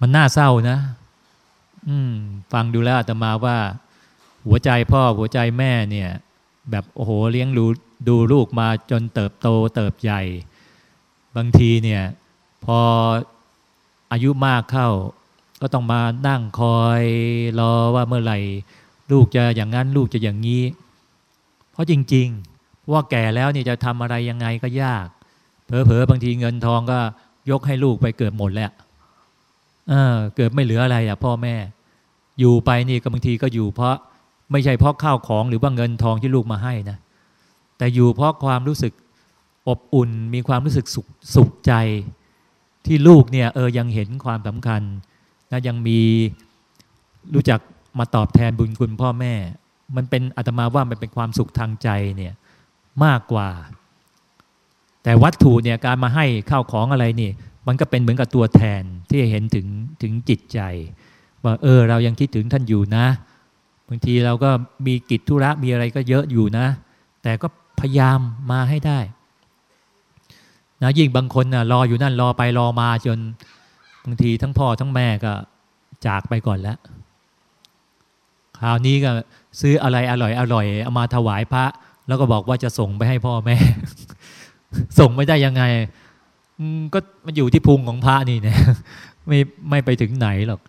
มันน่าเศร้านะ อืม ฟังดูแล้วอาตมาว่า หัวใจพ่อหัวใจแม่เนี่ย แบบโอ้โหเลี้ยงดูดูลูกมาจนเติบโตเติบใหญ่ บางทีเนี่ย พออายุมากเข้า ก็ต้องมานั่งคอยรอว่าเมื่อไหร่ลูกจะอย่างนั้นลูกจะอย่างนี้ เพราะจริง ๆ ว่าแก่แล้วเนี่ยจะทำอะไรยังไงก็ยากเผลอๆบางทีเงินทองก็ยกให้ลูกไปเกิดหมดแล้ว เออเกิดไม่เหลืออะไรอะพ่อแม่ อยู่ไปนี่ก็บางทีก็อยู่เพราะไม่ใช่เพราะข้าวของหรือว่าเงินทองที่ลูกมาให้นะ แต่อยู่เพราะความรู้สึกอบอุ่นมีความรู้สึกสุขสุขใจ ที่ลูกเนี่ยเออยังเห็นความสำคัญนะยังมีรู้จักมาตอบแทนบุญคุณพ่อแม่ มันเป็นอาตมาว่ามันเป็นความสุขทางใจเนี่ยมากกว่า แต่วัตถุเนี่ยการมาให้ข้าวของอะไรนี่ มันก็เป็นเหมือนกับตัวแทนที่เห็นถึงถึงจิตใจ ว่าเออเรายังคิดถึงท่านอยู่นะบางทีเราก็มีกิจธุระมีอะไรก็เยอะอยู่นะ แต่ก็พยายามมาให้ได้นะยิ่งบางคนนะรออยู่นั่นรอไปรอมาจนบางทีทั้งพ่อทั้งแม่ก็จากไปก่อนแล้วคราวนี้ก็ซื้ออะไรอร่อยอร่อยเอามาถวายพระ แล้วก็บอกว่าจะส่งไปให้พ่อแม่ ส่งไม่ได้ยังไง ก็มันอยู่ที่พุงของพระนี่เนี่ยไม่ไม่ไปถึงไหนหรอก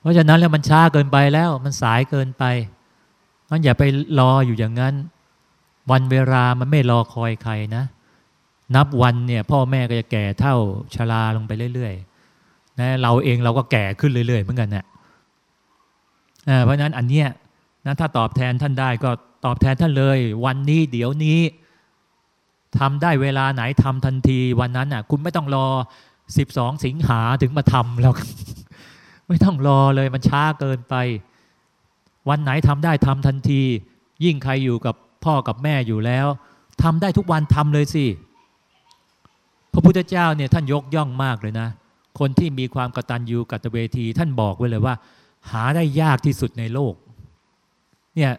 เพราะฉะนั้นแล้วมันช้าเกินไปแล้วมันสายเกินไปงั้นอย่าไปรออยู่อย่างนั้น วันเวลามันไม่รอคอยใครนะ นับวันเนี่ย พ่อแม่ก็จะแก่เท่าชราลงไปเรื่อยๆนะเราเองเราก็แก่ขึ้นเรื่อยๆเหมือนกันเนะ่ยเพราะฉะนั้นอันเนี้ยนะถ้าตอบแทนท่านได้ก็ตอบแทนท่านเลย วันนี้เดี๋ยวนี้ ทำได้เวลาไหนทำทันทีวันนั้นอะ คุณไม่ต้องรอสิบสองสิงหาถึงมาทำแล้วไม่ต้องรอเลยมันช้าเกินไป วันไหนทำได้ทำทันที ยิ่งใครอยู่กับพ่อกับแม่อยู่แล้วทำได้ทุกวันทำเลยสิพระพุทธเจ้าเนี่ยท่านยกย่องมากเลยนะ คนที่มีความกตัญญูกตเวที ท่านบอกไว้เลยว่า หาได้ยากที่สุดในโลก เนี่ย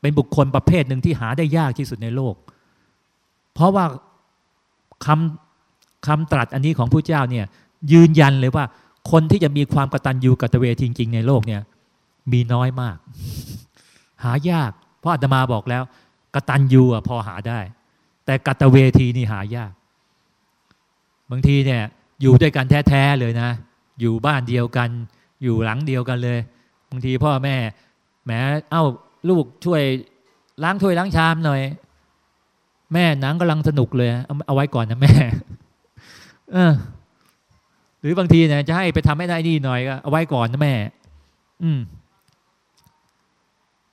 เป็นบุคคลประเภทหนึ่งที่หาได้ยากที่สุดในโลก เพราะว่าคำคำตรัสอันนี้ของผู้เจ้าเนี่ยยืนยันเลยว่า คนที่จะมีความกตัญญูกตเวทีจริง ๆ ในโลกเนี่ย มีน้อยมาก หายาก เพราะอาตมาบอกแล้ว กตัญญูพอหาได้ แต่กตเวทีนี่หายาก บางทีเนี่ยอยู่ด้วยกันแท้ๆเลยนะ อยู่บ้านเดียวกัน อยู่หลังเดียวกันเลย บางทีพ่อแม่แหมเอ้าลูกช่วยล้างถ้วยล้างชามหน่อย แม่หนังกำลังสนุกเลยเอาไว้ก่อนนะแม่ เออ หรือบางทีเนี่ยจะให้ไปทำให้ได้นี่หน่อยก็เอาไว้ก่อนนะแม่ อืม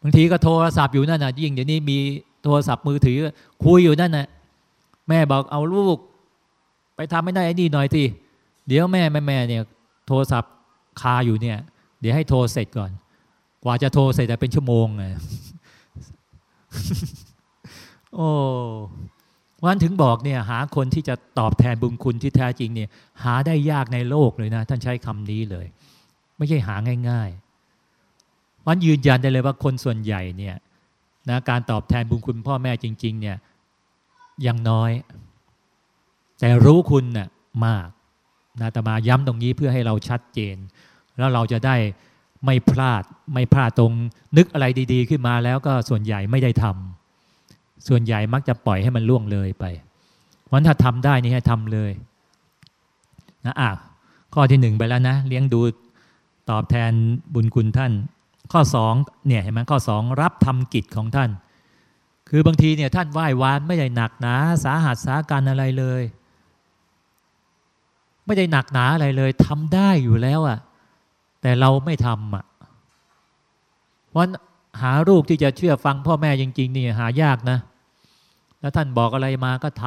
บางทีก็โทรศัพท์อยู่นั่นน่ะยิ่งเดี๋ยวนี้มีโทรศัพท์มือถือ คุยอยู่นั่นน่ะแม่บอกเอาลูก ไปทำให้ได้นี่หน่อยสิเดี๋ยวแม่แม่แม่เนี่ย โทรศัพท์คาอยู่เนี่ย เดี๋ยวให้โทรเสร็จก่อน กว่าจะโทรเสร็จแต่เป็นชั่วโมงไง โอ้วันถึงบอกเนี่ยหาคนที่จะตอบแทนบุญคุณที่แท้จริงเนี่ยหาได้ยากในโลกเลยนะ ท่านใช้คำนี้เลย ไม่ใช่หาง่ายๆวันยืนยันได้เลยว่าคนส่วนใหญ่เนี่ยนะการตอบแทนบุญคุณพ่อแม่จริง ๆ เนี่ยยังน้อย แต่รู้คุณน่ะมากนะแต่มาย้ำตรงนี้เพื่อให้เราชัดเจน แล้วเราจะได้ไม่พลาดไม่พลาดตรงนึกอะไรดี ๆ ขึ้นมาแล้วก็ส่วนใหญ่ไม่ได้ทำ ส่วนใหญ่มักจะปล่อยให้มันล่วงเลยไปวันถ้าทำได้นี่ให้ทำเลยนะอะข้อที่หนึ่งไปแล้วนะ เลี้ยงดูตอบแทนบุญคุณท่าน ข้อสองเนี่ยเห็นไหมข้อสองรับทำกิจของท่าน คือบางทีเนี่ยท่านไหว้วานไม่ได้หนักหนาสาหัสสาการอะไรเลย ไม่ได้หนักหนาอะไรเลยทำได้อยู่แล้วอะ่ะแต่เราไม่ทำอะเพราะหาลูกที่จะเชื่อฟังพ่อแม่จริง ๆ นี่หายากนะ แล้วท่านบอกอะไรมาก็ท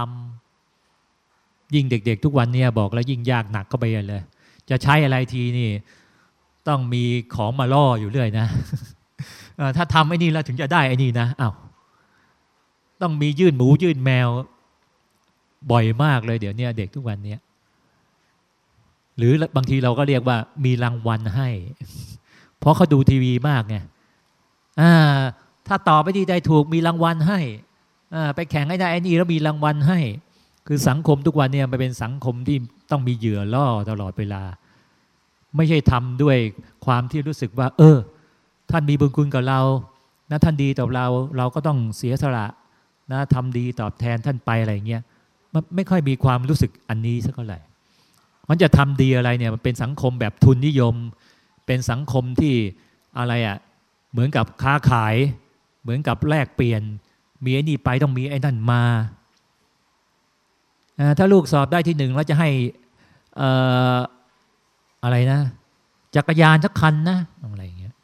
ำยิ่งเด็ก ๆ ทุกวันเนี่ยบอกแล้วยิ่งยากหนักเข้าไปเลย จะใช้อะไรทีนี่ ต้องมีของมาล่ออยู่เรื่อยนะถ้าทำไอ้นี่แล้วถึงจะได้ไอ้นี่นะอา้าวต้องมียื่นหมูยื่นแมว บ่อยมากเลยเดี๋ยวนี้เด็กทุกวันเนี้ยหรือบางทีเราก็เรียกว่า มีรางวัลให้ เพราะเขาดูทีวีมากไงถ้าตอบไปดีได้ถูกมีรางวัลให้ ไปแข่งให้ได้ไอ้นี่แล้วมีรางวัลให้ คือสังคมทุกวันเนี่ยมันเป็นสังคมที่ต้องมีเหยื่อล่อตลอดเวลา ไม่ใช่ทำด้วยความที่รู้สึกว่า เออ ท่านมีบุญคุณกับเรานะท่านดีต่อเราเราก็ต้องเสียสละนะทำดีตอบแทนท่านไปอะไรเงี้ยมันไม่ค่อยมีความรู้สึกอันนี้สักเท่าไหร่มันจะทำดีอะไรเนี่ยมันเป็นสังคมแบบทุนนิยม เป็นสังคมที่อะไรอะ่ะเหมือนกับค้าขาย เหมือนกับแลกเปลี่ยน มีไอ้นี่ไปต้องมีไอ้นั่นมาถ้าลูกสอบได้ที่หนึ่งแล้วจะให้อะไรนะจักรยานสักคันนะอะไรอย่างเงี้ย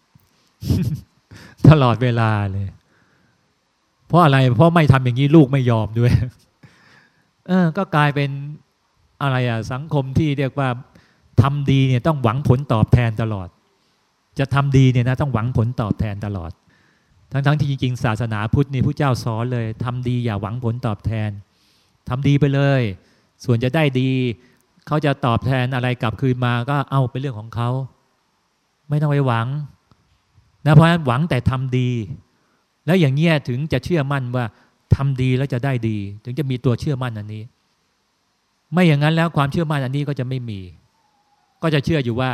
ตลอดเวลาเลย เพราะอะไรเพราะไม่ทำอย่างนี้ลูกไม่ยอมด้วย เออ ก็กลายเป็นอะไรอะสังคมที่เรียกว่าทำดีเนี่ยต้องหวังผลตอบแทนตลอด จะทำดีเนี่ยนะต้องหวังผลตอบแทนตลอด ทั้งๆทที่จริงๆศาสนาพุทธนี่ผู้เจ้าสอนเลยทำดีอย่าหวังผลตอบแทนทำดีไปเลย ส่วนจะได้ดี เขาจะตอบแทนอะไรกลับคืนมาก็เอาเป็นเรื่องของเขาไม่ต้องไปหวังนะเพราะฉะนั้นหวังแต่ทำดี แล้วอย่างเงี้ยถึงจะเชื่อมั่นว่าทำดีแล้วจะได้ดี ถึงจะมีตัวเชื่อมั่นอันนี้ ไม่อย่างนั้นแล้วความเชื่อมั่นอันนี้ก็จะไม่มี ก็จะเชื่ออยู่ว่า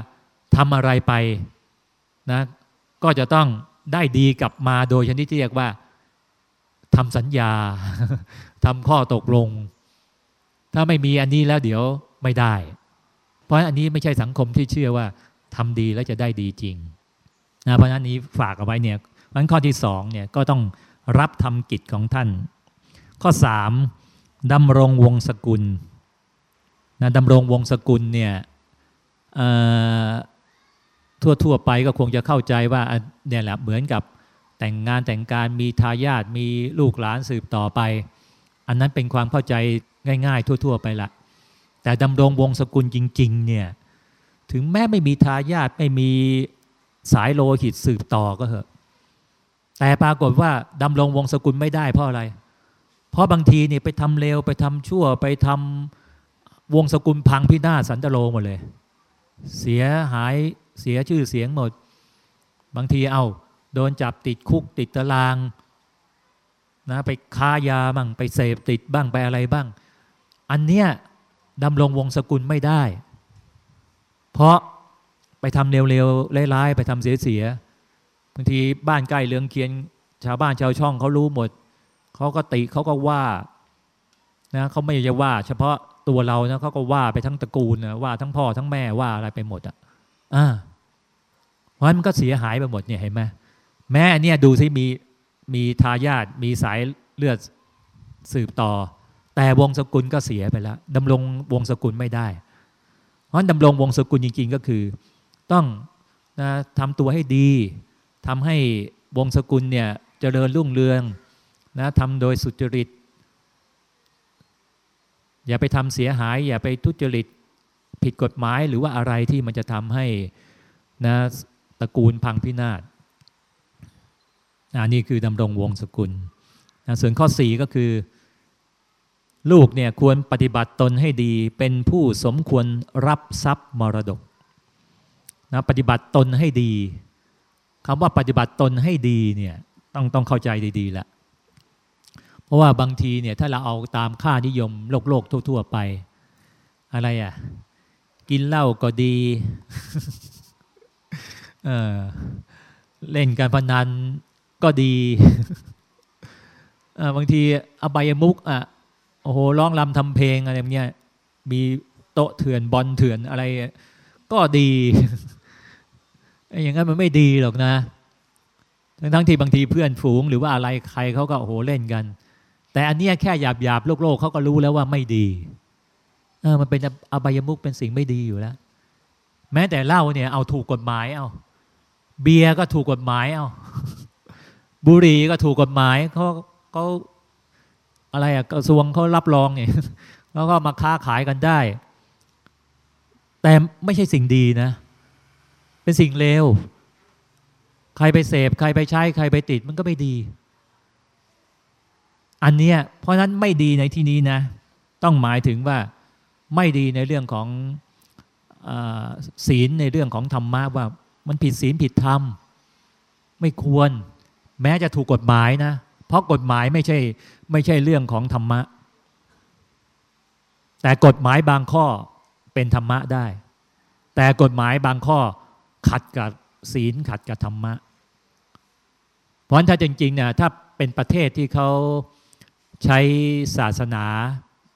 ทำอะไรไปนะ ก็จะต้อง ได้ดีกลับมาโดยชนิดที่เรียกว่าทำสัญญาทำข้อตกลง ถ้าไม่มีอันนี้แล้วเดี๋ยวไม่ได้ เพราะอันนี้ไม่ใช่สังคมที่เชื่อว่าทำดีแล้วจะได้ดีจริงนะเพราะนั้นนี้ฝากเอาไว้เนี่ยมันข้อที่สองเนี่ยก็ต้องรับทำกิจของท่าน ข้อสามดำรงวงศกุลนะดำรงวงศกุลเนี่ย ทั่วทั่วไปก็คงจะเข้าใจว่าเนี่ยแหละเหมือนกับแต่งงานแต่งการมีทายาทมีลูกหลานสืบต่อไป อันนั้นเป็นความเข้าใจง่าย ๆ ทั่ว ๆ ไปละแต่ดำรงวงศกุลจริง ๆ เนี่ยถึงแม้ไม่มีทายาทไม่มีสายโลหิตสืบต่อก็เหอะ แต่ปรากฏว่าดำรงวงศกุลไม่ได้เพราะอะไร เพราะบางทีเนี่ยไปทำเลวไปทำชั่วไปทำวงศกุลพังพินาศสันตโลหมดเลย เสียหาย เสียชื่อเสียงหมด บางทีเอาโดนจับติดคุกติดตารางนะไปค้ายาบ้างไปเสพติดบ้างไปอะไรบ้าง อันเนี้ยดำรงวงศกุลไม่ได้ เพราะไปทำเร็วๆร้ายๆไปทำเสียๆบางทีบ้านใกล้เลืองเคียน ชาวบ้านชาวช่องเขารู้หมดเขาก็ติเขาก็ว่านะเขาไม่จะว่า เฉพาะตัวเรานะเขาก็ว่าไปทั้งตระกูลนะว่าทั้งพ่อทั้งแม่ว่าอะไรไปหมดอะ อ่าเพราะมันก็เสียหายไปหมดเนี่ยเห็นไหมแม่เนี่ยดูซิมีมีทายาทมีสายเลือดสืบต่อ แต่วงสกุลก็เสียไปแล้วดำรงวงสกุลไม่ได้ เพราะดำรงวงสกุลจริง ๆ ก็คือ ต้องนะทำตัวให้ดีทำให้วงสกุลเนี่ยจเจริญรุ่งเรืองนะทำโดยสุจริต อย่าไปทำเสียหาย อย่าไปทุจริต ผิดกฎหมายหรือว่าอะไรที่มันจะทำให้นะตระกูลพังพินาศอันนี้คือดำรงวงศกุลนะส่วนข้อ 4 ก็คือ ลูกเนี่ยควรปฏิบัติตนให้ดี เป็นผู้สมควรรับทรัพย์มรดกนะปฏิบัติตนให้ดีคำว่าปฏิบัติตนให้ดีเนี่ยต้องต้องเข้าใจดีๆแหละเพราะว่าบางทีเนี่ยถ้าเราเอาตามค่านิยมโลกโลกทั่ว ๆ ไป อะไรอะ่ะ กินเหล้าก็ดีเเล่นการพนันก็ดีบางทีอบายมุกอะโอ้โหร้องรำทำเพลงอะไรเงี้ยมีโต๊ะเถื่อนบอลเถื่อนอะไร ก็ดีอย่างนั้นมันไม่ดีหรอกนะ ทั้งทั้งที่บางทีเพื่อนฝูงหรือว่าอะไรใครเขาก็โอ้โหเล่นกัน แต่อันเนี้ยแค่หยาบหยาบโลกโลกเขาก็รู้แล้วว่าไม่ดี เออมันเป็นอบายมุกเป็นสิ่งไม่ดีอยู่แล้ว แม้แต่เหล้าเนี่ยเอาถูกกฎหมายเอาเบียร์ก็ถูกกฎหมายเอาบุหรี่ก็ถูกกฎหมายเขาเขาอะไรอะกระทรวงเขารับรองเนี่ยแล้วก็มาค้าขายกันได้ แต่ไม่ใช่สิ่งดีนะ เป็นสิ่งเลวใครไปเสพ ใครไปใช้ ใครไปติดมันก็ไม่ดี อันเนี้ยเพราะนั้นไม่ดีในที่นี้นะ ต้องหมายถึงว่า ไม่ดีในเรื่องของศีลในเรื่องของธรรมะว่ามันผิดศีลผิดธรรม ไม่ควร แม้จะถูกกฎหมายนะ เพราะกฎหมายไม่ใช่ไม่ใช่เรื่องของธรรมะ แต่กฎหมายบางข้อเป็นธรรมะได้ แต่กฎหมายบางข้อขัดกับศีลขัดกับธรรมะ เพราะฉะนั้นถ้าจริงๆเนี่ยถ้าเป็นประเทศที่เขาใช้ศาสนา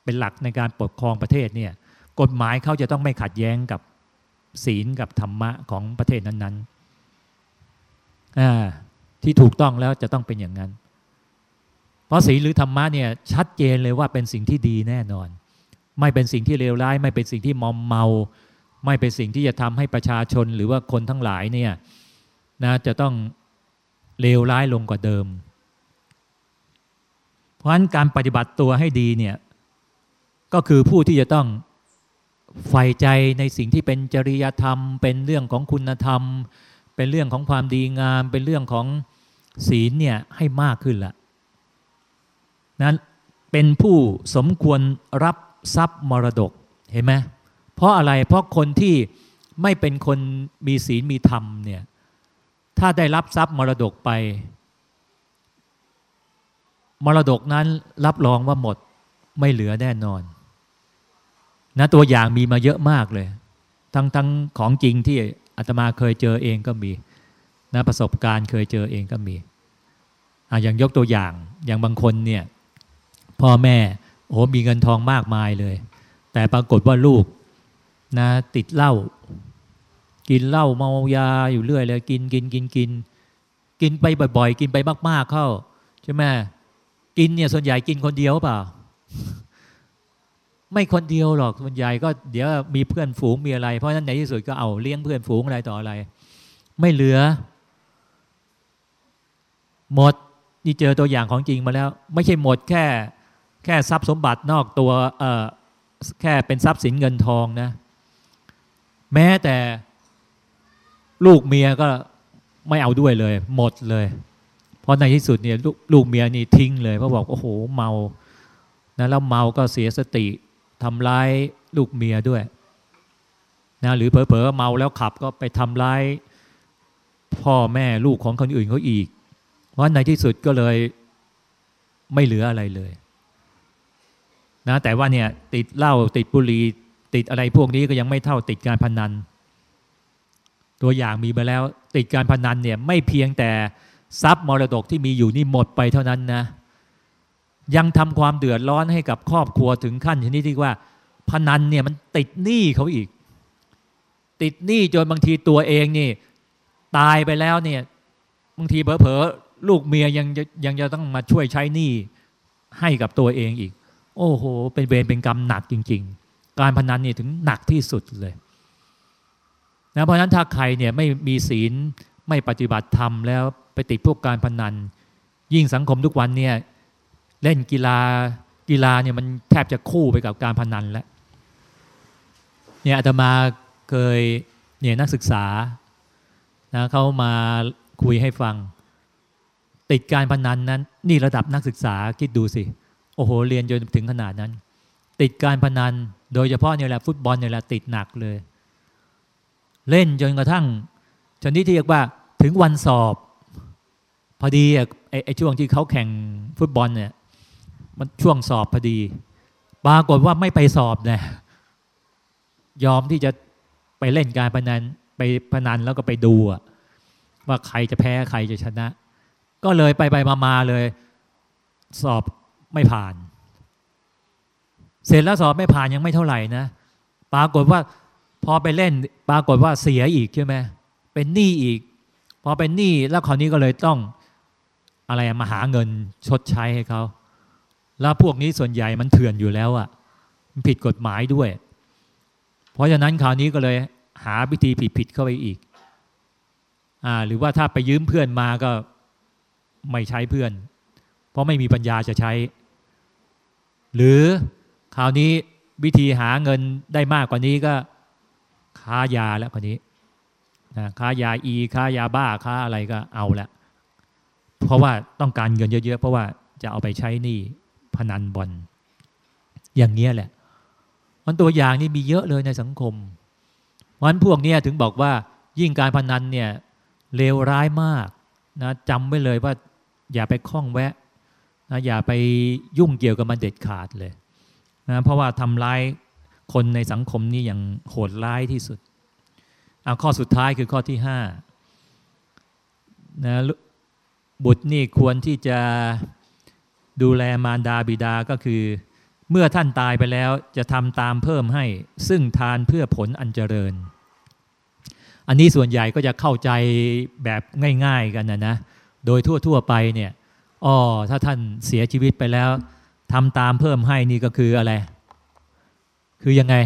เป็นหลักในการปกครองประเทศเนี่ยกฎหมายเขาจะต้องไม่ขัดแย้งกับศีลกับธรรมะของประเทศนั้นๆที่ถูกต้องแล้วจะต้องเป็นอย่างนั้น เพราะศีลหรือธรรมะเนี่ยชัดเจนเลยว่าเป็นสิ่งที่ดีแน่นอน ไม่เป็นสิ่งที่เลวร้าย ไม่เป็นสิ่งที่มอมเมา ไม่เป็นสิ่งที่จะทำให้ประชาชนหรือว่าคนทั้งหลายเนี่ยนะจะต้องเลวร้ายลงกว่าเดิม เพราะฉะนั้นการปฏิบัติตัวให้ดีเนี่ย ก็คือผู้ที่จะต้องใฝ่ใจในสิ่งที่เป็นจริยธรรม เป็นเรื่องของคุณธรรม เป็นเรื่องของความดีงาม เป็นเรื่องของศีลเนี่ยให้มากขึ้นละนั้นเป็นผู้สมควรรับทรัพย์มรดกเห็นไหมเพราะอะไรเพราะคนที่ไม่เป็นคนมีศีลมีธรรมเนี่ยถ้าได้รับทรัพย์มรดกไป มรดกนั้นรับรองว่าหมดไม่เหลือแน่นอน นะตัวอย่างมีมาเยอะมากเลย ทั้งทั้งของจริงที่อาตมาเคยเจอเองก็มีนะประสบการณ์เคยเจอเองก็มีอะอย่างยกตัวอย่างอย่างบางคนเนี่ยพ่อแม่โอ้มีเงินทองมากมายเลย แต่ปรากฏว่าลูกนะติดเหล้ากินเหล้าเมายาอยู่เรื่อยเลย กินกินกินกิน กินไปบ่อย ๆ กินไปมาก ๆเข้าใช่ไหมกินเนี่ยส่วนใหญ่กินคนเดียวเปล่า ไม่คนเดียวหรอกส่วนใหญ่ก็เดี๋ยวมีเพื่อนฝูงมีอะไร เพราะฉะนั้นในที่สุดก็เอาเลี้ยงเพื่อนฝูงอะไรต่ออะไร ไม่เหลือ หมดนี่เจอตัวอย่างของจริงมาแล้ว ไม่ใช่หมดแค่ แค่ทรัพย์สมบัตินอกตัวเออแค่เป็นทรัพย์สินเงินทองนะ แม้แต่ลูกเมียก็ไม่เอาด้วยเลย หมดเลย เพราะในที่สุดเนี่ยลลูกเมียนี่ทิ้งเลยเพราะบอกโอ้โหเมานะแล้วเมาก็เสียสติ ทำร้ายลูกเมียด้วยนะหรือเผลอๆเมาแล้วขับก็ไปทำร้ายพ่อแม่ลูกของคนอื่นเขาอีกเพราะในที่สุดก็เลยไม่เหลืออะไรเลยนะแต่ว่าเนี่ยติดเหล้าติดบุหรี่ติดอะไรพวกนี้ก็ยังไม่เท่าติดการพนัน ตัวอย่างมีมาแล้วติดการพนันเนี่ยไม่เพียงแต่ทรัพย์มรดกที่มีอยู่นี่หมดไปเท่านั้นนะ ยังทำความเดือดร้อนให้กับครอบครัวถึงขั้นชนิดที่ว่า พนันเนี่ยมันติดหนี้เขาอีก ติดหนี้จนบางทีตัวเองนี่ตายไปแล้วเนี่ยบางทีเผลอๆลูกเมียยังยังจะต้องมาช่วยใช้หนี้ให้กับตัวเองอีก โอ้โห เป็นเวรเป็นกรรมหนักจริง ๆ การพนันนี่ถึงหนักที่สุดเลยนะเพราะฉะนั้นถ้าใครเนี่ยไม่มีศีลไม่ปฏิบัติธรรมแล้วไปติดพวกการพนัน ยิ่งสังคมทุกวันเนี่ย เล่นกีฬากีฬาเนี่ยมันแทบจะคู่ไปกับการพนันแล้วเนี่ยอาตมาเคยเนี่ยนักศึกษานะเขามาคุยให้ฟัง ติดการพนันนั้น นี่ระดับนักศึกษาคิดดูสิ โอ้โห เรียนจนถึงขนาดนั้น ติดการพนัน โดยเฉพาะเนี่ยแหละฟุตบอลเนี่ยแหละติดหนักเลย เล่นจนกระทั่งชนิดที่เรียกว่าถึงวันสอบ พอดีไอ้ช่วงที่เขาแข่งฟุตบอลเนี่ย มันช่วงสอบพอดี ปรากฏว่าไม่ไปสอบนี่ยยอมที่จะไปเล่นการพนันไปพนันแล้วก็ไปดูว่าใครจะแพ้ใครจะชนะ ก็เลยไปไปมาๆเลย สอบไม่ผ่าน เสร็จแล้วสอบไม่ผ่านยังไม่เท่าไหร่นะปรากฏว่าพอไปเล่น ปรากฏว่าเสียอีกใช่ไหมเป็นหนี้อีก พอเป็นหนี้แล้วคราวนี้ก็เลยต้องอะไรมาหาเงินชดใช้ให้เขา แล้วพวกนี้ส่วนใหญ่มันเถื่อนอยู่แล้วอะ่ะมันผิดกฎหมายด้วย เพราะฉะนั้นคราวนี้ก็เลยหาวิธีผิดๆเข้าไปอีกอ่าหรือว่าถ้าไปยืมเพื่อนมาก็ไม่ใช้เพื่อน เพราะไม่มีปัญญาจะใช้ หรือคราวนี้วิธีหาเงินได้มากกว่านี้ก็ค้ายาแล้วคนนี้นะค้ายาอีค้ายาบ้าค้าอะไรก็เอาละเพราะว่าต้องการเงินเยอะๆ เพราะว่าจะเอาไปใช้หนี้ พนันบอลอย่างเงี้ยแหละ มันตัวอย่างนี่มีเยอะเลยในสังคมวันพวกนี้ถึงบอกว่ายิ่งการพนันเนี่ยเลวร้ายมากนะจำไว้เลยว่าอย่าไปคล้องแวะนะอย่าไปยุ่งเกี่ยวกับมันเด็ดขาดเลยนะเพราะว่าทำร้ายคนในสังคมนี่อย่างโหดร้ายที่สุดเอาข้อสุดท้ายคือข้อที่ห้านะบุตรนี่ควรที่จะ ดูแลมารดาบิดาก็คือ เมื่อท่านตายไปแล้วจะทำตามเพิ่มให้ ซึ่งทานเพื่อผลอันเจริญ อันนี้ส่วนใหญ่ก็จะเข้าใจแบบง่าย ๆกันนะนะ โดยทั่วๆไปเนี่ยอ๋อถ้าท่านเสียชีวิตไปแล้วทำตามเพิ่มให้นี่ก็คืออะไร คือยังไง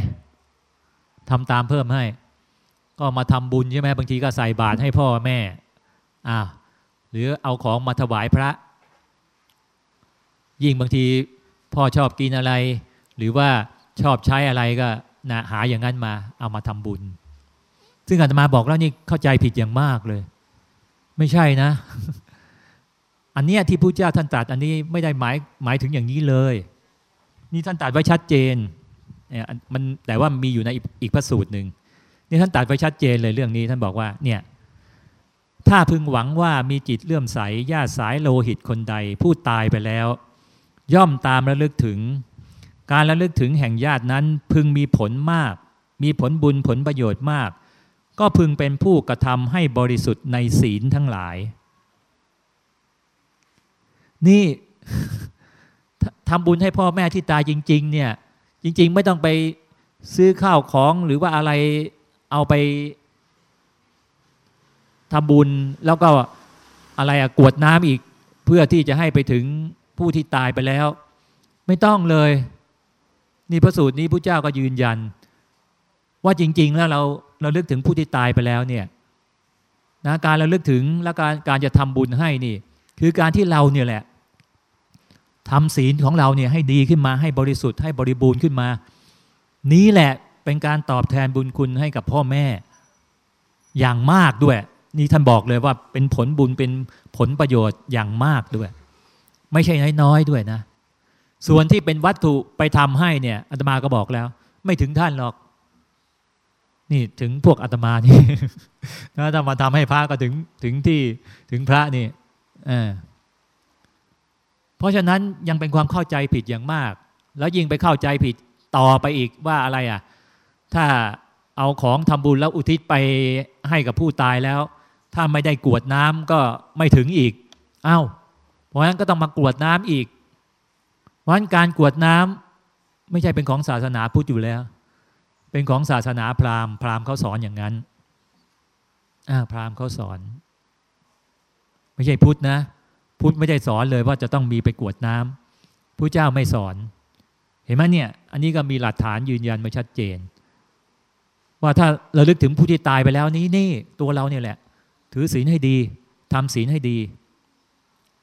ทำตามเพิ่มให้ ก็มาทำบุญใช่ไหมบางทีก็ใส่บาตรให้พ่อแม่อ่าหรือเอาของมาถวายพระ ยิ่งบางทีพ่อชอบกินอะไร หรือว่าชอบใช้อะไรก็นะหาอย่างนั้นมาเอามาทำบุญ ซึ่งอาตมาบอกแล้วนี่เข้าใจผิดอย่างมากเลย ไม่ใช่นะ อันเนี้ยที่พระเจ้าท่านตรัสอันนี้ไม่ได้หมายหมายถึงอย่างนี้เลย นี่ท่านตรัสไว้ชัดเจนเนี่ยมันแต่ว่ามีอยู่ในอีกพระสูตรหนึ่งนี่ท่านตรัสไว้ชัดเจนเลยเรื่องนี้ ท่านบอกว่าเนี่ยถ้าพึงหวังว่ามีจิตเลื่อมใสญาติสายโลหิตคนใด ผู้ตายไปแล้ว ย่อมตามระลึกถึง การระลึกถึงแห่งญาตินั้นพึงมีผลมาก มีผลบุญผลประโยชน์มาก ก็พึงเป็นผู้กระทำให้บริสุทธิ์ในศีลทั้งหลาย นี่ทำบุญให้พ่อแม่ที่ตายจริง ๆ เนี่ย จริง ๆ ไม่ต้องไปซื้อข้าวของหรือว่าอะไรเอาไปทำบุญแล้วก็อะไรอะกวดน้ำอีกเพื่อที่จะให้ไปถึง ผู้ที่ตายไปแล้ว ไม่ต้องเลย นี่พระสูตรนี้พระเจ้าก็ยืนยัน ว่าจริง ๆ แล้วเราเราลึกถึงผู้ที่ตายไปแล้วเนี่ยนะการเราลึกถึงและการการจะทำบุญให้นี่ คือการที่เราเนี่ยแหละทำศีลของเราเนี่ยให้ดีขึ้นมาให้บริสุทธิ์ให้บริบูรณ์ขึ้นมา นี้แหละเป็นการตอบแทนบุญคุณให้กับพ่อแม่ อย่างมากด้วย นี่ท่านบอกเลยว่าเป็นผลบุญเป็นผลประโยชน์อย่างมากด้วย ไม่ใช่น้อยๆด้วยนะ ส่วนที่เป็นวัตถุไปทำให้เนี่ยอาตมาก็บอกแล้ว ไม่ถึงท่านหรอก นี่ถึงพวกอาตมานี่ถ้ามาทำให้พระก็ถึงถึงที่ถึงพระนี่เพราะฉะนั้นยังเป็นความเข้าใจผิดอย่างมาก แล้วยิ่งไปเข้าใจผิดต่อไปอีกว่าอะไรอะ ถ้าเอาของทำบุญแล้วอุทิศไปให้กับผู้ตายแล้ว ถ้าไม่ได้กวดน้ำก็ไม่ถึงอีกอา้าว เพราะฉะนั้นก็ต้องมากรวดน้ำอีกเพราะฉะนั้นการกรวดน้ำไม่ใช่เป็นของศาสนาพุทธอยู่แล้ว เป็นของศาสนาพราหมณ์พราหมณ์เขาสอนอย่างนั้นอ่าพราหมณ์เขาสอน ไม่ใช่พุทธนะ พุทธไม่ได้สอนเลยว่าจะต้องมีไปกวดน้ำผู้เจ้าไม่สอน เห็นไหมเนี่ย อันนี้ก็มีหลักฐานยืนยันมาชัดเจน ว่าถ้าเราลึกถึงผู้ที่ตายไปแล้วนี้นี่ตัวเราเนี่ยแหละ ถือศีลให้ดีทำศีลให้ดี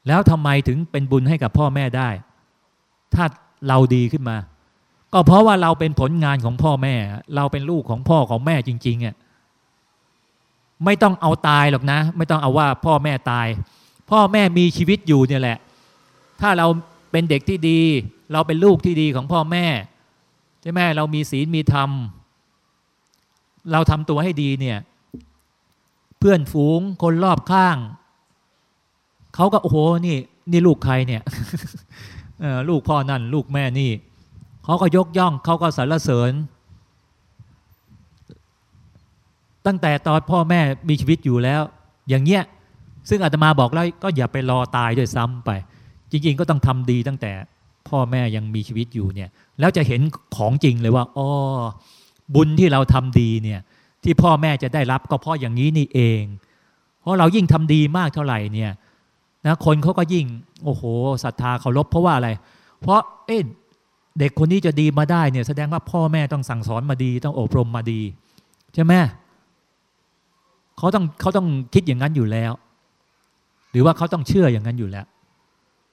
แล้วทำไมถึงเป็นบุญให้กับพ่อแม่ได้ ถ้าเราดีขึ้นมา ก็เพราะว่าเราเป็นผลงานของพ่อแม่ เราเป็นลูกของพ่อของแม่จริงๆอะไม่ต้องเอาตายหรอกนะ ไม่ต้องเอาว่าพ่อแม่ตาย พ่อแม่มีชีวิตอยู่เนี่ยแหละ ถ้าเราเป็นเด็กที่ดี เราเป็นลูกที่ดีของพ่อแม่ใช่ไหมเรามีศีลมีธรรม เราทำตัวให้ดีเนี่ย เพื่อนฝูงคนรอบข้าง เขาก็โอ้โหนี่ นี่ลูกใครเนี่ยลูกพ่อนั่น ลูกแม่นี่เขาก็ยกย่องเขาก็สรรเสริญ ตั้งแต่ตอนพ่อแม่มีชีวิตอยู่แล้ว อย่างเงี้ยซึ่งอาตมาบอกแล้วก็อย่าไปรอตายด้วยซ้ำไป จริง ๆ ก็ต้องทำดีตั้งแต่พ่อแม่ยังมีชีวิตอยู่เนี่ย แล้วจะเห็นของจริงเลยว่าอ๋อบุญที่เราทำดีเนี่ยที่พ่อแม่จะได้รับก็เพราะอย่างนี้นี่เอง เพราะเรายิ่งทำดีมากเท่าไหร่เนี่ย นะคนเขาก็ยิ่ง โอ้โหศรัทธาเคารพเพราะว่าอะไร เพราะเอ๊ะเด็กคนนี้จะดีมาได้เนี่ยแสดงว่าพ่อแม่ต้องสั่งสอนมาดี ต้องอบรมมาดี ใช่ไหมเขาต้องเขาต้องคิดอย่างนั้นอยู่แล้ว หรือว่าเขาต้องเชื่ออย่างนั้นอยู่แล้ว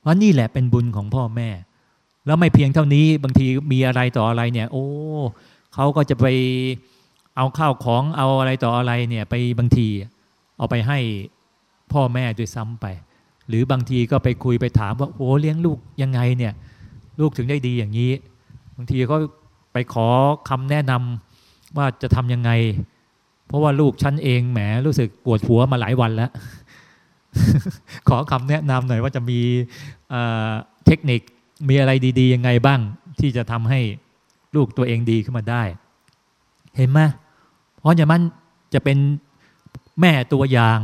ว่านี่แหละเป็นบุญของพ่อแม่ แล้วไม่เพียงเท่านี้บางทีมีอะไรต่ออะไรเนี่ย โอ้เขาก็จะไปเอาข้าวของเอาอะไรต่ออะไรเนี่ย ไปบางที เอาไปให้พ่อแม่ด้วยซ้ำไป หรือบางทีก็ไปคุยไปถามว่าโอ้เลี้ยงลูกยังไงเนี่ย ลูกถึงได้ดีอย่างนี้ บางทีก็ไปขอคำแนะนำว่าจะทำยังไง เพราะว่าลูกฉันเองแหมรู้สึกปวดหัวมาหลายวันแล้ว ขอคำแนะนำหน่อยว่าจะมีเทคนิคมีอะไรดี ๆ ยังไงบ้าง ที่จะทำให้ลูกตัวเองดีขึ้นมาได้ เห็นไหมเพราะอย่างนั้นจะเป็นแม่ตัวอย่าง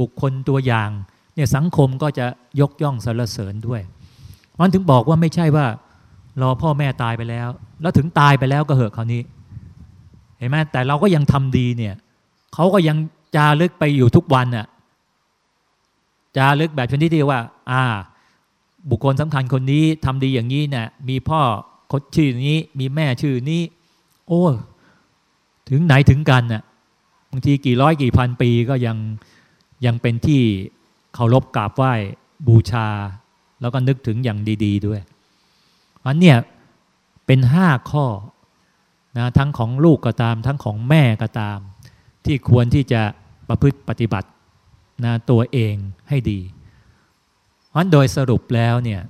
บุคคลตัวอย่าง เนี่ยสังคมก็จะยกย่องสรรเสริญด้วย มันถึงบอกว่าไม่ใช่ว่ารอพ่อแม่ตายไปแล้ว แล้วถึงตายไปแล้วก็เหอะคราวนี้ เห็นไหมแต่เราก็ยังทำดีเนี่ยเขาก็ยังจารึกไปอยู่ทุกวันน่ะจารึกแบบชนิดที่ว่า อ่า บุคคลสำคัญคนนี้ทำดีอย่างนี้เนี่ยมีพ่อคนชื่อนี้ มีแม่ชื่อนี้ โอ้ถึงไหนถึงกันน่ะบางทีกี่ร้อยกี่พันปีก็ยังยังเป็นที่ เคารพกราบไหว้บูชา แล้วก็นึกถึงอย่างดี ๆ ด้วย อันเนี่ยเป็นห้าข้อนะทั้งของลูกก็ตาม ทั้งของแม่ก็ตาม ที่ควรที่จะประพฤติปฏิบัตินะตัวเองให้ดีเพราะโดยสรุปแล้วเนี่ย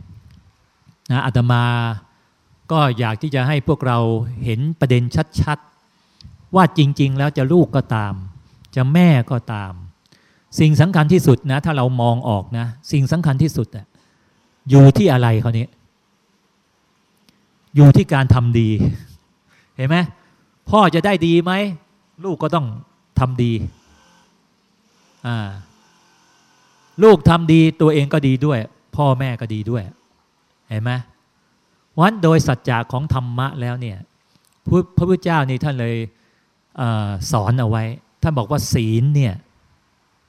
นะอาตมาก็อยากที่จะให้พวกเราเห็นประเด็นชัดๆ ว่าจริง ๆ แล้วจะลูกก็ตาม จะแม่ก็ตาม สิ่งสำคัญที่สุดนะ ถ้าเรามองออกนะ สิ่งสำคัญที่สุดอะอยู่ที่อะไรเขานี้ อยู่ที่การทำดี เห็นไหมพ่อจะได้ดีไหม ลูกก็ต้องทำดี อ่า ลูกทำดีตัวเองก็ดีด้วย พ่อแม่ก็ดีด้วย เห็นไหมวันโดยสัจจะของธรรมะแล้วเนี่ยพระพุทธเจ้านี่ท่านเลยอสอนเอาไว้ ท่านบอกว่าศีลเนี่ย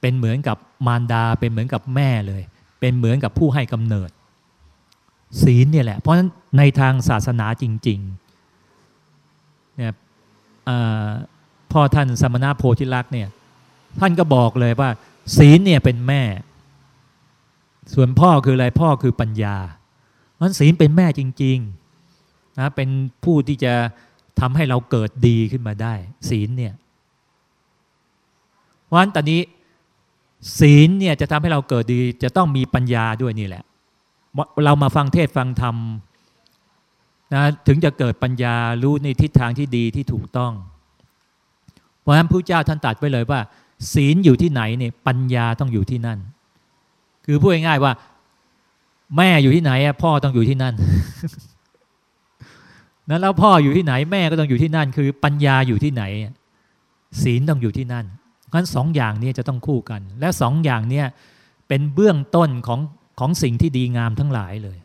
เป็นเหมือนกับมารดา เป็นเหมือนกับแม่เลย เป็นเหมือนกับผู้ให้กำเนิด ศีลเนี่ยแหละ เพราะฉะนั้นในทางศาสนาจริงๆเนี่ยพ่อท่านสมณะโพธิลักษ์เนี่ยท่านก็บอกเลยว่า ศีลเนี่ยเป็นแม่ ส่วนพ่อคืออะไรพ่อคือปัญญามันศีลเป็นแม่จริงๆนะเป็นผู้ที่จะทำให้เราเกิดดีขึ้นมาได้ ศีลเนี่ยเพราะฉะนั้นตอนนี้ ศีลเนี่ยจะทำให้เราเกิดดีจะต้องมีปัญญาด้วยนี่แหละ เรามาฟังเทศฟังธรรมนะถึงจะเกิดปัญญารู้ในทิศทางที่ดีที่ถูกต้อง เพราะฉะนั้นพระเจ้าท่านตัดไว้เลยว่า ศีลอยู่ที่ไหนเนี่ยปัญญาต้องอยู่ที่นั่น คือพูดง่ายๆว่า แม่อยู่ที่ไหนพ่อต้องอยู่ที่นั่นนั้นแล้วพ่ออยู่ที่ไหนแม่ก็ต้องอยู่ที่นั่น คือปัญญาอยู่ที่ไหน ศีลต้องอยู่ที่นั่น งั้นสองอย่างนี้จะต้องคู่กัน และสองอย่างนี้เป็นเบื้องต้นของของสิ่งที่ดีงามทั้งหลายเลย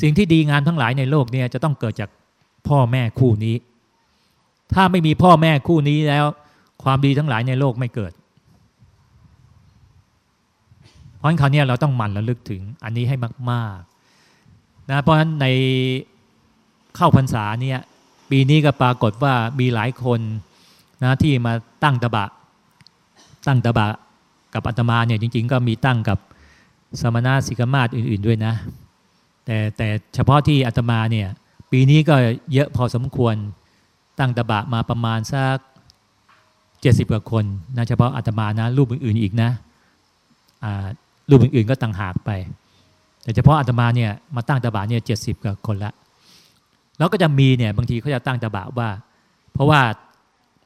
สิ่งที่ดีงามทั้งหลายในโลกนี้จะต้องเกิดจากพ่อแม่คู่นี้ ถ้าไม่มีพ่อแม่คู่นี้แล้ว ความดีทั้งหลายในโลกไม่เกิด เพราะฉะนั้นคราวนี้เราต้องหมั่นระลึกถึงอันนี้ให้มากๆนะเพราะฉะนั้นในเข้าพรรษาเนี่ยปีนี้ก็ปรากฏว่ามีหลายคนนะที่มาตั้งตบะ ตั้งตบะกับอาตมาเนี่ยจริง ๆ ก็มีตั้งกับสมณะสิกมาศอื่น ๆด้วยนะ แต่แต่เฉพาะที่อาตมาเนี่ยปีนี้ก็เยอะพอสมควรตั้งตบะมาประมาณสักเจ็ดสิบกว่าคนนะเฉพาะอาตมานะรูปอื่นๆอีกนะรูปอื่นๆก็ต่างหากไป แต่เฉพาะอาตมาเนี่ยมาตั้งตาบะเนี่ยเจ็ดสิบกว่าคนละแล้วก็จะมีเนี่ยบางทีเขาจะตั้งตาบะว่า เพราะว่า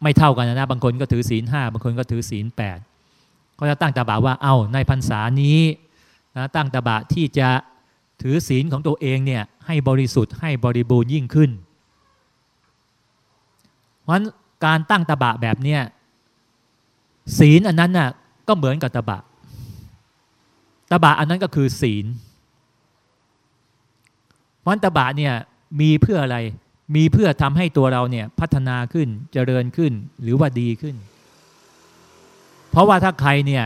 ไม่เท่ากันนะบางคนก็ถือศีลห้าบางคนก็ถือศีลแปดก็จะตั้งตาบะว่าเอาในพรรษานี้นะตั้งตาบะที่จะถือศีลของตัวเองเนี่ยให้บริสุทธิ์ให้บริบูรณ์ยิ่งขึ้น เพราะฉะนั้นการตั้งตาบะแบบเนี้ยศีลอันนั้นน่ะก็เหมือนกับตาบะตาบะอันนั้นก็คือศีลวันตาบะเนี่ยมีเพื่ออะไร มีเพื่อทำให้ตัวเราเนี่ยพัฒนาขึ้นเจริญขึ้นหรือว่าดีขึ้น เพราะว่าถ้าใครเนี่ย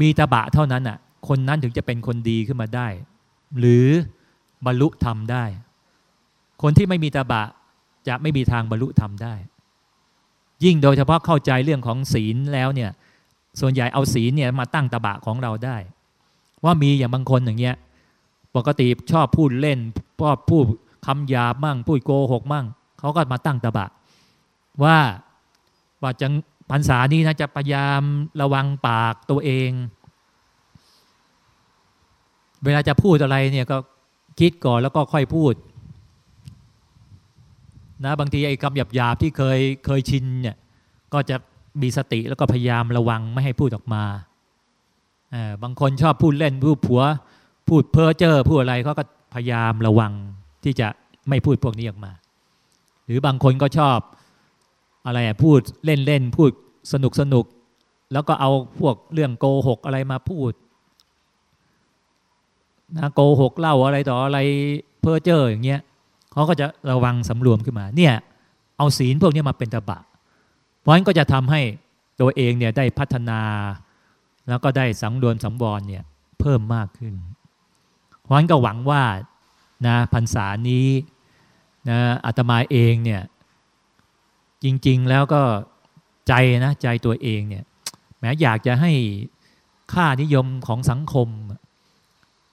มีตบะเท่านั้นอะคนนั้นถึงจะเป็นคนดีขึ้นมาได้ หรือบรรลุธรรมได้ คนที่ไม่มีตบะจะไม่มีทางบรรลุธรรมได้ ยิ่งโดยเฉพาะเข้าใจเรื่องของศีลแล้วเนี่ยส่วนใหญ่เอาศีลเนี่ยมาตั้งตบะของเราได้ ว่ามีอย่างบางคนอย่างเงี้ยปกติชอบพูดเล่นชอบพูด คำหยาบมั่งพูดโกหกมั่งเขาก็มาตั้งตะบะ ว่าว่าจะพรรษานี้นะจะพยายามระวังปากตัวเอง เวลาจะพูดอะไรเนี่ยก็คิดก่อนแล้วก็ค่อยพูดนะบางทีไอ้คำหยาบหยาบที่เคยเคยชินเนี่ยก็จะมีสติแล้วก็พยายามระวังไม่ให้พูดออกมา บางคนชอบพูดเล่นพูดผัว พูดเพ้อเจ้อพูดอะไรเขาก็พยายามระวัง ที่จะไม่พูดพวกนี้ออกมา หรือบางคนก็ชอบอะไรพูดเล่นเล่นพูดสนุกสนุก แล้วก็เอาพวกเรื่องโกหกอะไรมาพูดนะโกหกเล่าอะไรต่ออะไรเพ้อเจ้ออย่างเงี้ยเขาก็จะระวังสำรวมขึ้นมา เนี่ย เอาศีลพวกนี้มาเป็นตบะ เพราะฉะนั้นก็จะทำให้ตัวเองเนี่ยได้พัฒนา แล้วก็ได้สังรวมสังวรเนี่ยเพิ่มมากขึ้น เพราะฉะนั้นก็หวังว่า นะพรรษานี้นะอาตมาเองเนี่ยจริง ๆ แล้วก็ใจนะใจตัวเองเนี่ยแม้อยากจะให้ค่านิยมของสังคม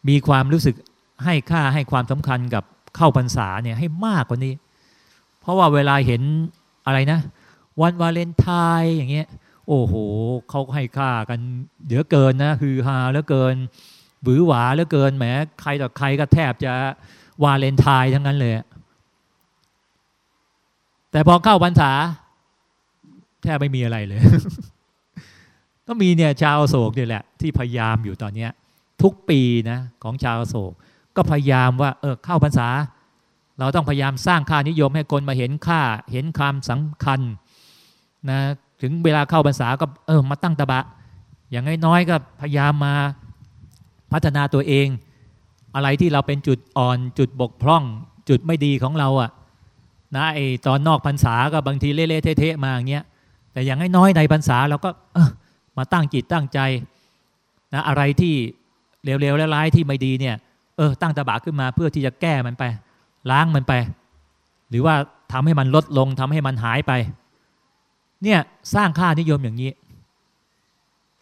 มีความรู้สึกให้ค่าให้ความสำคัญกับเข้าพรรษาเนี่ยให้มากกว่านี้ เพราะว่าเวลาเห็นอะไรนะ วันวาเลนไทน์อย่างเงี้ยโอ้โหเขาให้ค่ากันเดือเกินนะคือฮาเหลือเกินหวือหวาเหลือเกินแหมใครต่อใครก็แทบจะ วาเลนไทน์ทั้งนั้นเลย แต่พอเข้าพรรษา แทบไม่มีอะไรเลย ก็มีเนี่ยชาวโศกเนี่ยแหละ ที่พยายามอยู่ตอนเนี้ย ทุกปีนะของชาวโศก ก็พยายามว่าเออเข้าพรรษา เราต้องพยายามสร้างค่านิยมให้คนมาเห็นค่าเห็นความสำคัญนะถึงเวลาเข้าพรรษาก็เออมาตั้งตะบะ อย่างน้อยๆก็พยายามมาพัฒนาตัวเอง อะไรที่เราเป็นจุดอ่อนจุดบกพร่อง จุดไม่ดีของเราอะนะไอตอนนอกพรรษาก็บางทีเละๆเทะๆมาอย่างเงี้ยแต่อย่างน้อยในพรรษาเราก็มาตั้งจิตตั้งใจนะอะไรที่เร็วๆและร้ายที่ไม่ดีเนี่ยเออตั้งตะบะขึ้นมาเพื่อที่จะแก้มันไป ล้างมันไป หรือว่าทำให้มันลดลงทำให้มันหายไป เนี่ยสร้างค่านิยมอย่างนี้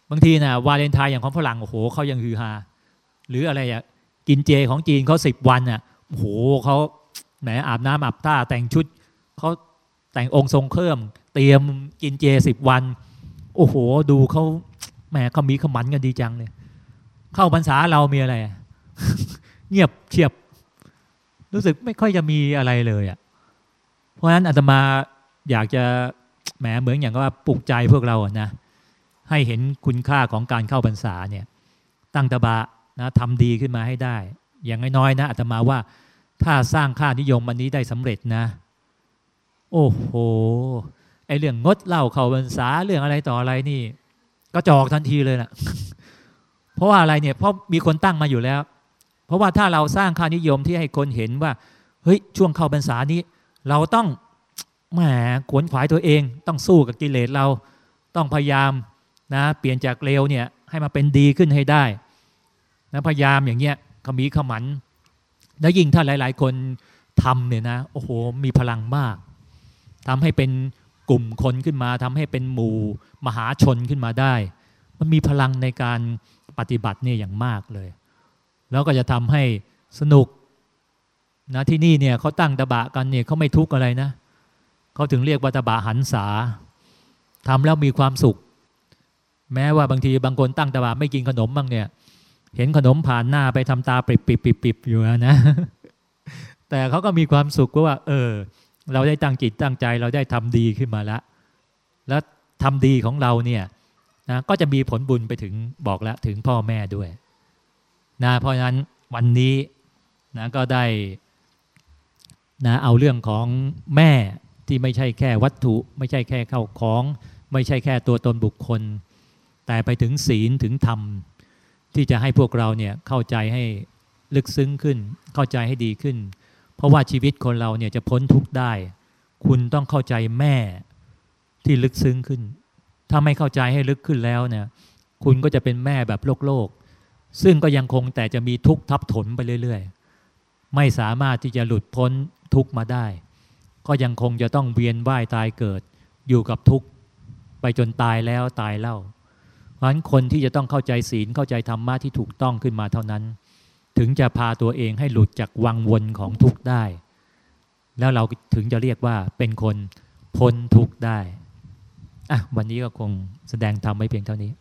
บางทีนะวาเลนไทน์อย่างของฝรั่งโอ้โหเขายังฮือฮาหรืออะไรอะ กินเจของจีนเขาสิบวันอะโหเขาแหมอาบน้ำอาบท่าแต่งชุดเขาแต่งองค์ทรงเครื่องเตรียมกินเจสิบวัน โอ้โห ดูเขาแหมเขามีขมันกันดีจังเลย เข้าพรรษาเรามีอะไร เงียบเฉียบ รู้สึกไม่ค่อยจะมีอะไรเลยอะเพราะฉะนั้นอาตมาอยากจะแหมเหมือนอย่างว่าปลุกใจพวกเราอะนะให้เห็นคุณค่าของการเข้าพรรษาเนี่ย ตั้งตบะ นะทำดีขึ้นมาให้ได้ อย่างน้อยๆนะอาตมาว่าถ้าสร้างค่านิยมอันนี้ได้สำเร็จนะ โอ้โหไอเรื่องงดเหล้าเข้าพรรษาเรื่องอะไรต่ออะไรนี่ ก็จอกทันทีเลยนะเพราะว่าอะไรเนี่ยเพราะมีคนตั้งมาอยู่แล้ว เพราะว่าถ้าเราสร้างค่านิยมที่ให้คนเห็นว่าเฮ้ยช่วงเข้าพรรษานี้ เราต้องแหมขวนขวายตัวเอง ต้องสู้กับกิเลสเราต้องพยายามนะ เปลี่ยนจากเลวเนี่ยให้มาเป็นดีขึ้นให้ได้ นะพยายามอย่างเงี้ยขมีขมัน แล้วยิ่งถ้าหลาย ๆ คนทำเนี่ยนะโอ้โหมีพลังมากทำให้เป็นกลุ่มคนขึ้นมาทำให้เป็นหมู่มหาชนขึ้นมาได้ มันมีพลังในการปฏิบัติเนี่ยอย่างมากเลย แล้วก็จะทำให้สนุกนะที่นี่เนี่ยเขาตั้งตะบะกันเนี่ยเขาไม่ทุกข์อะไรนะเขาถึงเรียกว่าตะบะหันษาทำแล้วมีความสุข แม้ว่าบางทีบางคนตั้งตะบะไม่กินขนมบ้างเนี่ย เห็นขนมผ่านหน้าไปทำตาปิบปิบปิบปิบอยู่นะ แต่เขาก็มีความสุขว่า เออ เราได้ตั้งจิตตั้งใจเราได้ทำดีขึ้นมาแล้ว แล้วทำดีของเราเนี่ยนะก็จะมีผลบุญไปถึงบอกแล้วถึงพ่อแม่ด้วยนะเพราะฉะนั้นวันนี้นะก็ได้นะเอาเรื่องของแม่ที่ไม่ใช่แค่วัตถุ ไม่ใช่แค่เข้าของ ไม่ใช่แค่ตัวตนบุคคล แต่ไปถึงศีลถึงธรรม ที่จะให้พวกเราเนี่ยเข้าใจให้ลึกซึ้งขึ้น เข้าใจให้ดีขึ้น เพราะว่าชีวิตคนเราเนี่ยจะพ้นทุกข์ได้ คุณต้องเข้าใจแม่ที่ลึกซึ้งขึ้น ถ้าไม่เข้าใจให้ลึกขึ้นแล้วเนี่ย คุณก็จะเป็นแม่แบบโลกโลก ซึ่งก็ยังคงแต่จะมีทุกข์ทับถมไปเรื่อย ๆ ไม่สามารถที่จะหลุดพ้นทุกข์มาได้ ก็ยังคงจะต้องเวียนว่ายตายเกิด อยู่กับทุกข์ไปจนตายแล้วตายเล่า เพราะฉะนั้นคนที่จะต้องเข้าใจศีลเข้าใจธรรมะที่ถูกต้องขึ้นมาเท่านั้น ถึงจะพาตัวเองให้หลุดจากวังวนของทุกข์ได้ แล้วเราถึงจะเรียกว่าเป็นคนพ้นทุกข์ได้อะวันนี้ก็คงแสดงธรรมไว้เพียงเท่านี้